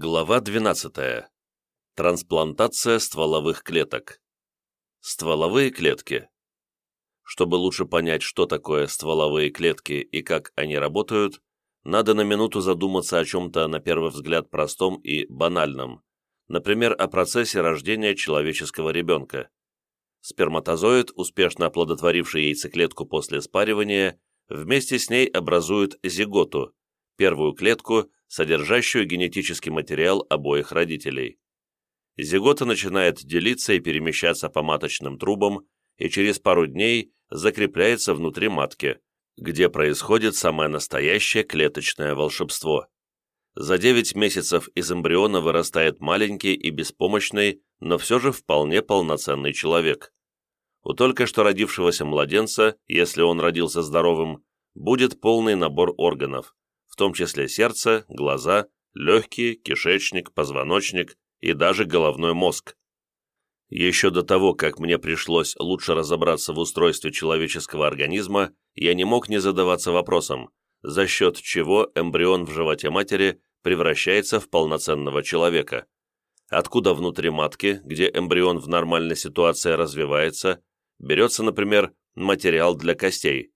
Глава 12. Трансплантация стволовых клеток. Стволовые клетки. Чтобы лучше понять, что такое стволовые клетки и как они работают, надо на минуту задуматься о чем-то на первый взгляд простом и банальном, например, о процессе рождения человеческого ребенка. Сперматозоид, успешно оплодотворивший яйцеклетку после спаривания, вместе с ней образует зиготу, первую клетку, содержащую генетический материал обоих родителей. Зигота начинает делиться и перемещаться по маточным трубам и через пару дней закрепляется внутри матки, где происходит самое настоящее клеточное волшебство. За 9 месяцев из эмбриона вырастает маленький и беспомощный, но все же вполне полноценный человек. У только что родившегося младенца, если он родился здоровым, будет полный набор органов, том числе сердце, глаза, легкие, кишечник, позвоночник и даже головной мозг. Еще до того, как мне пришлось лучше разобраться в устройстве человеческого организма, я не мог не задаваться вопросом, за счет чего эмбрион в животе матери превращается в полноценного человека. Откуда внутри матки, где эмбрион в нормальной ситуации развивается, берется, например, материал для костей,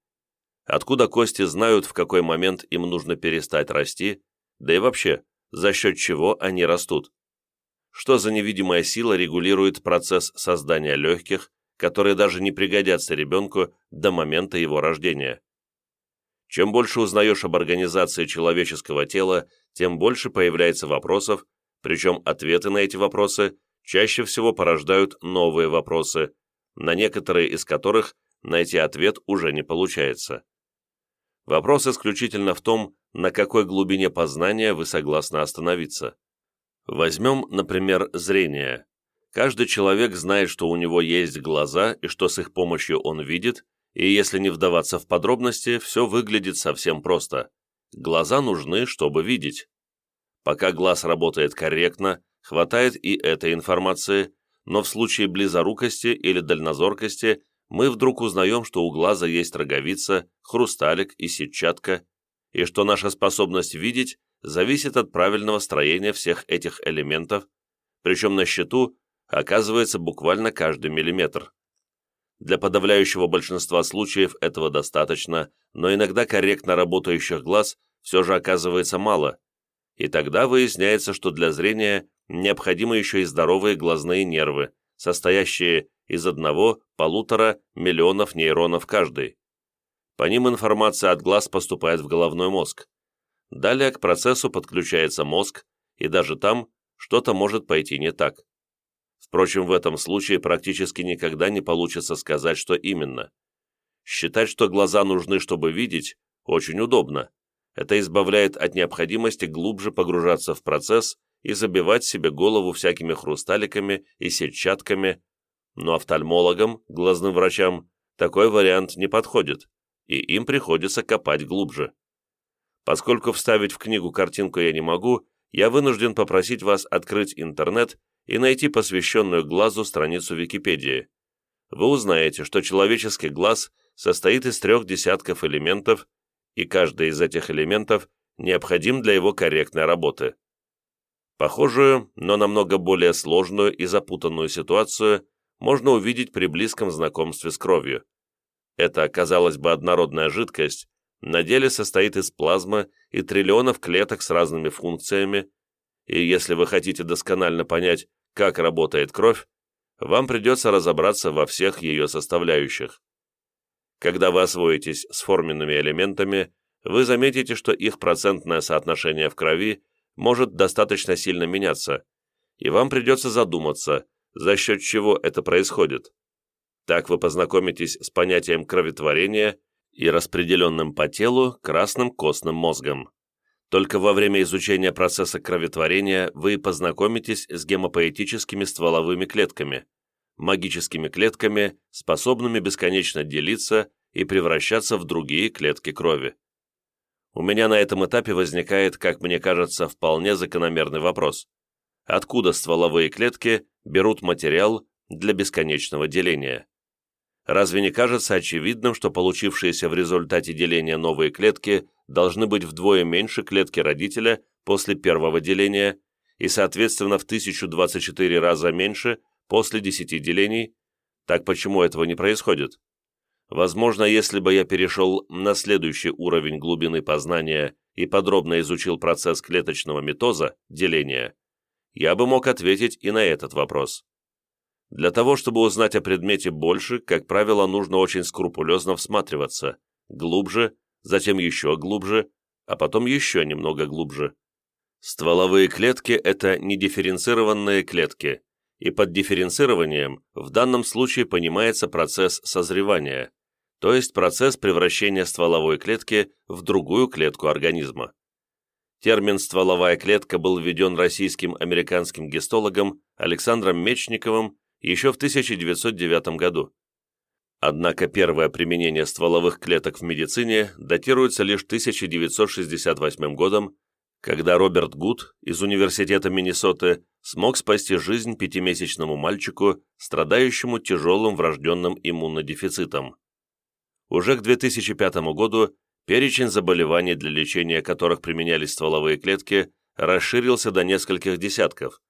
Откуда кости знают, в какой момент им нужно перестать расти, да и вообще, за счет чего они растут? Что за невидимая сила регулирует процесс создания легких, которые даже не пригодятся ребенку до момента его рождения? Чем больше узнаешь об организации человеческого тела, тем больше появляется вопросов, причем ответы на эти вопросы чаще всего порождают новые вопросы, на некоторые из которых найти ответ уже не получается. Вопрос исключительно в том, на какой глубине познания вы согласны остановиться. Возьмем, например, зрение. Каждый человек знает, что у него есть глаза и что с их помощью он видит, и если не вдаваться в подробности, все выглядит совсем просто. Глаза нужны, чтобы видеть. Пока глаз работает корректно, хватает и этой информации, но в случае близорукости или дальнозоркости мы вдруг узнаем, что у глаза есть роговица, хрусталик и сетчатка, и что наша способность видеть зависит от правильного строения всех этих элементов, причем на счету оказывается буквально каждый миллиметр. Для подавляющего большинства случаев этого достаточно, но иногда корректно работающих глаз все же оказывается мало, и тогда выясняется, что для зрения необходимы еще и здоровые глазные нервы, состоящие из одного-полутора миллионов нейронов каждый. По ним информация от глаз поступает в головной мозг. Далее к процессу подключается мозг, и даже там что-то может пойти не так. Впрочем, в этом случае практически никогда не получится сказать, что именно. Считать, что глаза нужны, чтобы видеть, очень удобно. Это избавляет от необходимости глубже погружаться в процесс и забивать себе голову всякими хрусталиками и сетчатками, но офтальмологам, глазным врачам, такой вариант не подходит, и им приходится копать глубже. Поскольку вставить в книгу картинку я не могу, я вынужден попросить вас открыть интернет и найти посвященную глазу страницу Википедии. Вы узнаете, что человеческий глаз состоит из трех десятков элементов, и каждый из этих элементов необходим для его корректной работы. Похожую, но намного более сложную и запутанную ситуацию можно увидеть при близком знакомстве с кровью. Эта, казалось бы, однородная жидкость на деле состоит из плазмы и триллионов клеток с разными функциями, и если вы хотите досконально понять, как работает кровь, вам придется разобраться во всех ее составляющих. Когда вы освоитесь с форменными элементами, вы заметите, что их процентное соотношение в крови может достаточно сильно меняться, и вам придется задуматься, за счет чего это происходит. Так вы познакомитесь с понятием кроветворения и распределенным по телу красным костным мозгом. Только во время изучения процесса кроветворения вы познакомитесь с гемопоэтическими стволовыми клетками, магическими клетками, способными бесконечно делиться и превращаться в другие клетки крови. У меня на этом этапе возникает, как мне кажется, вполне закономерный вопрос. Откуда стволовые клетки берут материал для бесконечного деления. Разве не кажется очевидным, что получившиеся в результате деления новые клетки должны быть вдвое меньше клетки родителя после первого деления и, соответственно, в 1024 раза меньше после 10 делений, так почему этого не происходит? Возможно, если бы я перешел на следующий уровень глубины познания и подробно изучил процесс клеточного митоза, деления, я бы мог ответить и на этот вопрос. Для того, чтобы узнать о предмете больше, как правило, нужно очень скрупулезно всматриваться, глубже, затем еще глубже, а потом еще немного глубже. Стволовые клетки – это недифференцированные клетки, и под дифференцированием в данном случае понимается процесс созревания, то есть процесс превращения стволовой клетки в другую клетку организма. Термин «стволовая клетка» был введен российским американским гистологом Александром Мечниковым еще в 1909 году. Однако первое применение стволовых клеток в медицине датируется лишь 1968 годом, когда Роберт Гуд из Университета Миннесоты смог спасти жизнь пятимесячному мальчику, страдающему тяжелым врожденным иммунодефицитом. Уже к 2005 году перечень заболеваний, для лечения которых применялись стволовые клетки, расширился до нескольких десятков,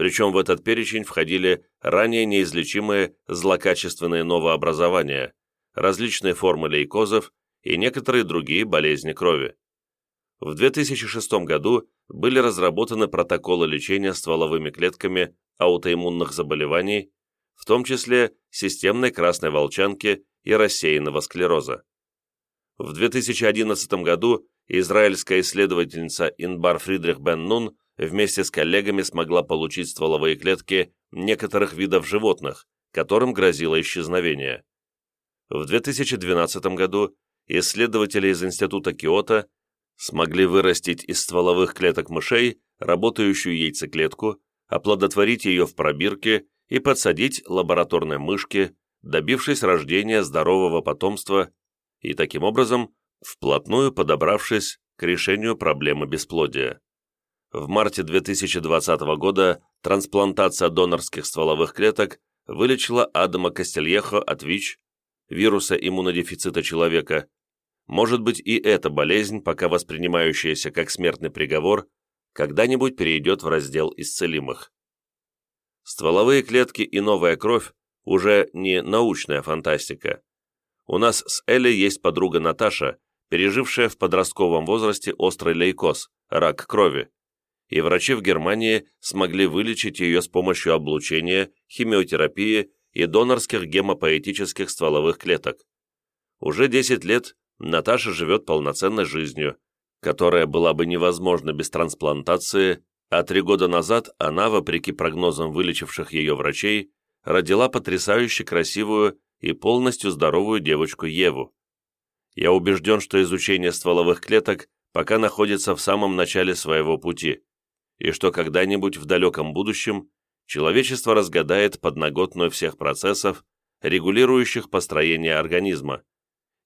причем в этот перечень входили ранее неизлечимые злокачественные новообразования, различные формы лейкозов и некоторые другие болезни крови. В 2006 году были разработаны протоколы лечения стволовыми клетками аутоиммунных заболеваний, в том числе системной красной волчанки и рассеянного склероза. В 2011 году израильская исследовательница Инбар Фридрих Бен Нун вместе с коллегами смогла получить стволовые клетки некоторых видов животных, которым грозило исчезновение. В 2012 году исследователи из Института Киото смогли вырастить из стволовых клеток мышей работающую яйцеклетку, оплодотворить ее в пробирке и подсадить лабораторной мышке добившись рождения здорового потомства и таким образом вплотную подобравшись к решению проблемы бесплодия. В марте 2020 года трансплантация донорских стволовых клеток вылечила Адама Кастельехо от ВИЧ, вируса иммунодефицита человека. Может быть и эта болезнь, пока воспринимающаяся как смертный приговор, когда-нибудь перейдет в раздел исцелимых. Стволовые клетки и новая кровь уже не научная фантастика. У нас с Элли есть подруга Наташа, пережившая в подростковом возрасте острый лейкоз, рак крови, и врачи в Германии смогли вылечить ее с помощью облучения, химиотерапии и донорских гемопоэтических стволовых клеток. Уже 10 лет Наташа живет полноценной жизнью, которая была бы невозможна без трансплантации, а три года назад она, вопреки прогнозам вылечивших ее врачей, родила потрясающе красивую и полностью здоровую девочку Еву. Я убежден, что изучение стволовых клеток пока находится в самом начале своего пути, и что когда-нибудь в далеком будущем человечество разгадает подноготную всех процессов, регулирующих построение организма,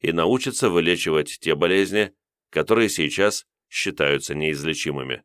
и научится вылечивать те болезни, которые сейчас считаются неизлечимыми.